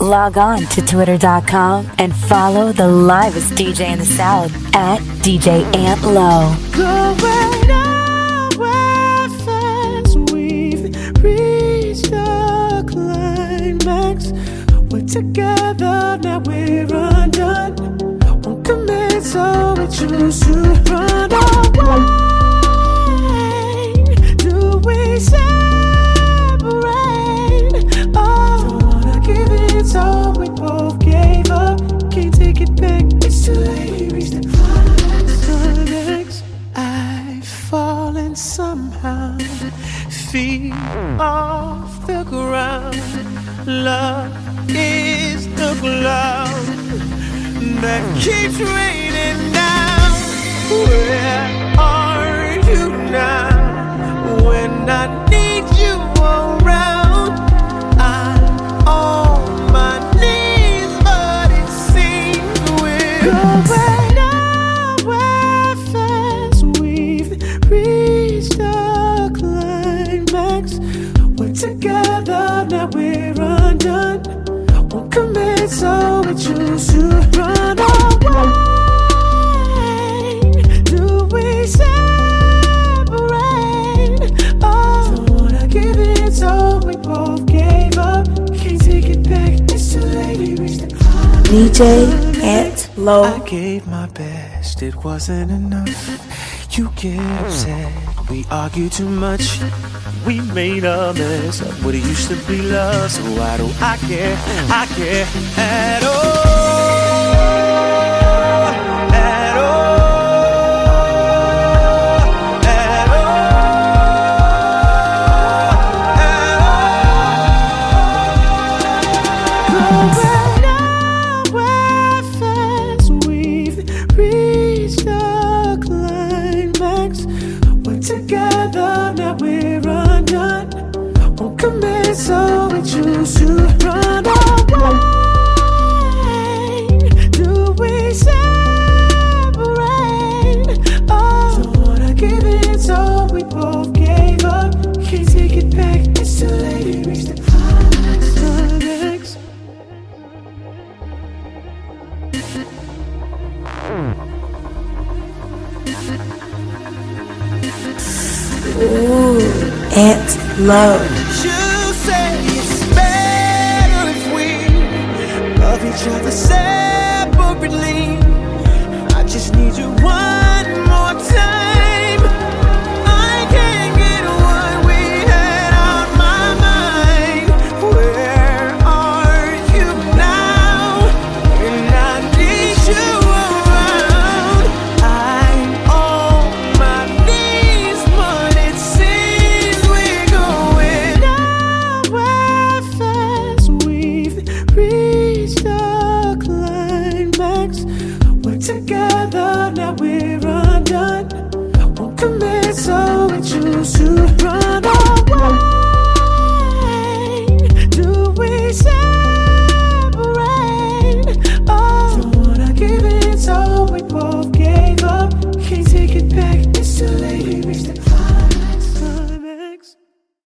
Log on to twitter.com and follow the livest DJ in the South at DJ Ant Low. Fast, we've reached the climax. We're together, now we're so we choose to run away. Do we separate? Oh, don't wanna give it, so we both gave up. Can't take it back, it's too late. We reached the climax. I've fallen somehow, feet off the ground. Love is the cloud that keeps raining down. Where are you now? When I need you around, I'm on my knees, but it seems we're going nowhere fast. We've reached the climax. We're together, now we're undone. Won't commit, so we choose to run DJ Ant Low. I gave my best, it wasn't enough. You get upset, we argue too much. We made a mess of what it used to be love. So why do I care? I care at all. Together, now we're undone. Won't oh, commit, so we choose to Ooh, Ant Low. love, now we're undone. Won't commit, so we choose to run.